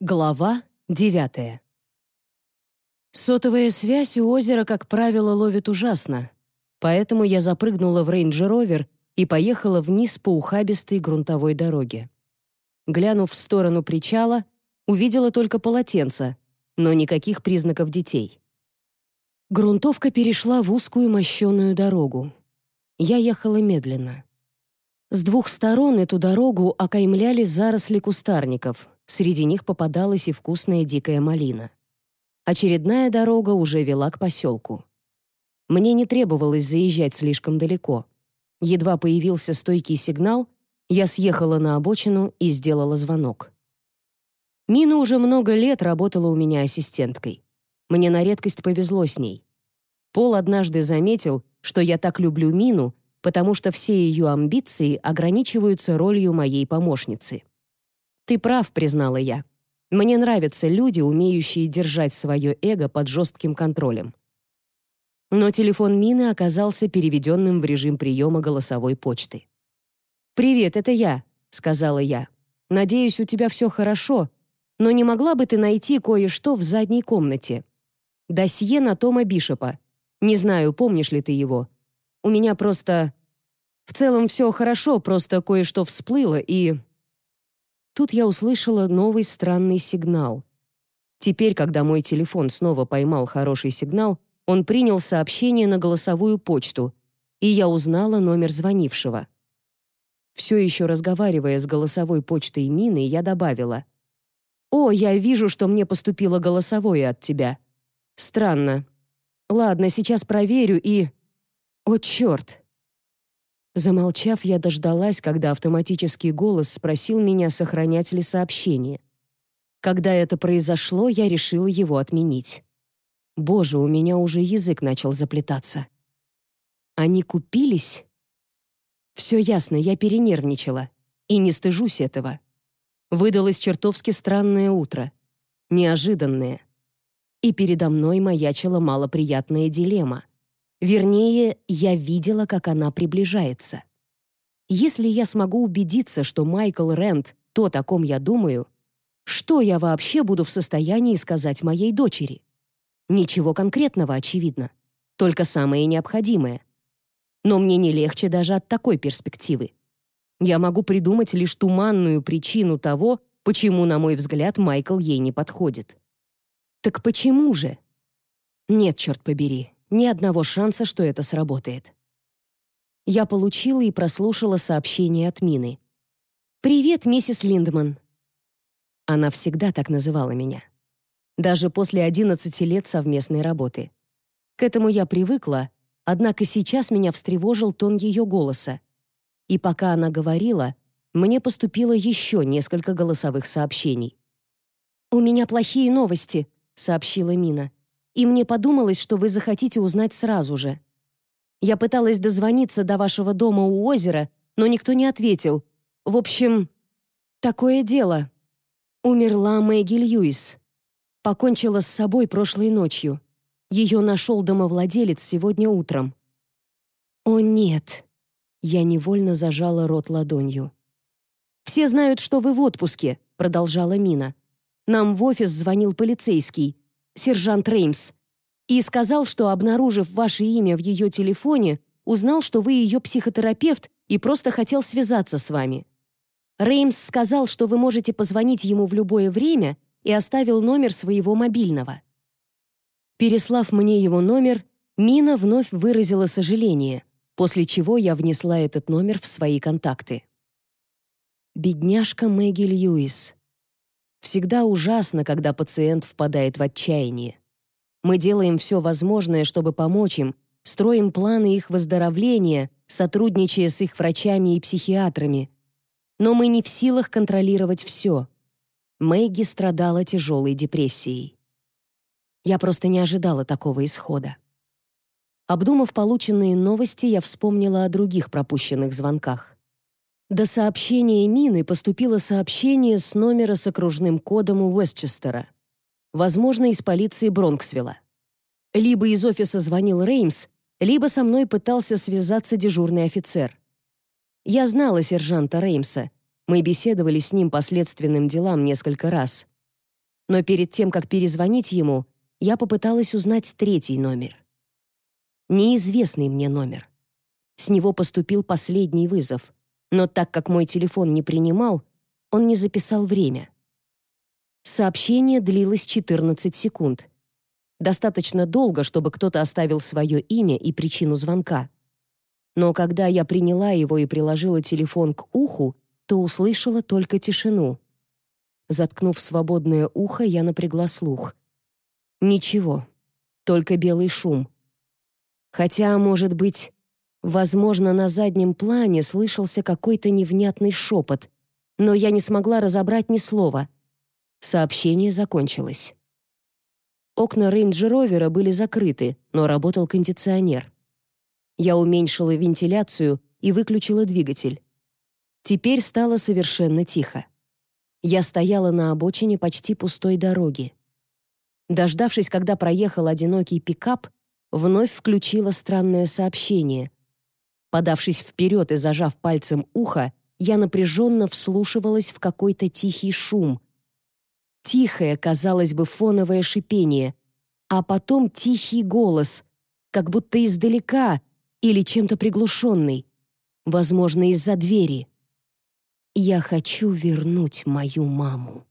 Глава девятая. Сотовая связь у озера, как правило, ловит ужасно, поэтому я запрыгнула в рейндж-ровер и поехала вниз по ухабистой грунтовой дороге. Глянув в сторону причала, увидела только полотенца, но никаких признаков детей. Грунтовка перешла в узкую мощеную дорогу. Я ехала медленно. С двух сторон эту дорогу окаймляли заросли кустарников — Среди них попадалась и вкусная дикая малина. Очередная дорога уже вела к поселку. Мне не требовалось заезжать слишком далеко. Едва появился стойкий сигнал, я съехала на обочину и сделала звонок. Мина уже много лет работала у меня ассистенткой. Мне на редкость повезло с ней. Пол однажды заметил, что я так люблю Мину, потому что все ее амбиции ограничиваются ролью моей помощницы. «Ты прав», — признала я. «Мне нравятся люди, умеющие держать свое эго под жестким контролем». Но телефон Мины оказался переведенным в режим приема голосовой почты. «Привет, это я», — сказала я. «Надеюсь, у тебя все хорошо, но не могла бы ты найти кое-что в задней комнате? Досье на Тома Бишопа. Не знаю, помнишь ли ты его. У меня просто... В целом все хорошо, просто кое-что всплыло, и... Тут я услышала новый странный сигнал. Теперь, когда мой телефон снова поймал хороший сигнал, он принял сообщение на голосовую почту, и я узнала номер звонившего. Все еще разговаривая с голосовой почтой Мины, я добавила. «О, я вижу, что мне поступило голосовое от тебя. Странно. Ладно, сейчас проверю и...» «О, черт!» Замолчав, я дождалась, когда автоматический голос спросил меня, сохранять ли сообщение. Когда это произошло, я решила его отменить. Боже, у меня уже язык начал заплетаться. Они купились? Все ясно, я перенервничала. И не стыжусь этого. Выдалось чертовски странное утро. Неожиданное. И передо мной маячила малоприятная дилемма — Вернее, я видела, как она приближается. Если я смогу убедиться, что Майкл Рент то, о ком я думаю, что я вообще буду в состоянии сказать моей дочери? Ничего конкретного, очевидно. Только самое необходимое. Но мне не легче даже от такой перспективы. Я могу придумать лишь туманную причину того, почему, на мой взгляд, Майкл ей не подходит. Так почему же? Нет, черт побери, ни одного шанса, что это сработает. Я получила и прослушала сообщение от Мины. «Привет, миссис Линдман». Она всегда так называла меня. Даже после 11 лет совместной работы. К этому я привыкла, однако сейчас меня встревожил тон ее голоса. И пока она говорила, мне поступило еще несколько голосовых сообщений. «У меня плохие новости», — сообщила Мина и мне подумалось, что вы захотите узнать сразу же. Я пыталась дозвониться до вашего дома у озера, но никто не ответил. В общем, такое дело. Умерла Мэгги Льюис. Покончила с собой прошлой ночью. Ее нашел домовладелец сегодня утром. О нет. Я невольно зажала рот ладонью. Все знают, что вы в отпуске, продолжала Мина. Нам в офис звонил полицейский сержант Реймс, и сказал, что, обнаружив ваше имя в ее телефоне, узнал, что вы ее психотерапевт и просто хотел связаться с вами. Реймс сказал, что вы можете позвонить ему в любое время и оставил номер своего мобильного. Переслав мне его номер, Мина вновь выразила сожаление, после чего я внесла этот номер в свои контакты. Бедняжка Мэгги Льюис. Всегда ужасно, когда пациент впадает в отчаяние. Мы делаем все возможное, чтобы помочь им, строим планы их выздоровления, сотрудничая с их врачами и психиатрами. Но мы не в силах контролировать все. Мэгги страдала тяжелой депрессией. Я просто не ожидала такого исхода. Обдумав полученные новости, я вспомнила о других пропущенных звонках. До сообщения Мины поступило сообщение с номера с окружным кодом у Уэстчестера. Возможно, из полиции Бронксвилла. Либо из офиса звонил Реймс, либо со мной пытался связаться дежурный офицер. Я знала сержанта Реймса. Мы беседовали с ним по следственным делам несколько раз. Но перед тем, как перезвонить ему, я попыталась узнать третий номер. Неизвестный мне номер. С него поступил последний вызов, но так как мой телефон не принимал, он не записал время. Сообщение длилось 14 секунд. Достаточно долго, чтобы кто-то оставил свое имя и причину звонка. Но когда я приняла его и приложила телефон к уху, то услышала только тишину. Заткнув свободное ухо, я напрягла слух. Ничего, только белый шум. Хотя, может быть, возможно, на заднем плане слышался какой-то невнятный шепот, но я не смогла разобрать ни слова. Сообщение закончилось. Окна рейндж-ровера были закрыты, но работал кондиционер. Я уменьшила вентиляцию и выключила двигатель. Теперь стало совершенно тихо. Я стояла на обочине почти пустой дороги. Дождавшись, когда проехал одинокий пикап, вновь включила странное сообщение. Подавшись вперед и зажав пальцем ухо, я напряженно вслушивалась в какой-то тихий шум. Тихое, казалось бы, фоновое шипение, а потом тихий голос, как будто издалека или чем-то приглушенный, возможно, из-за двери. «Я хочу вернуть мою маму».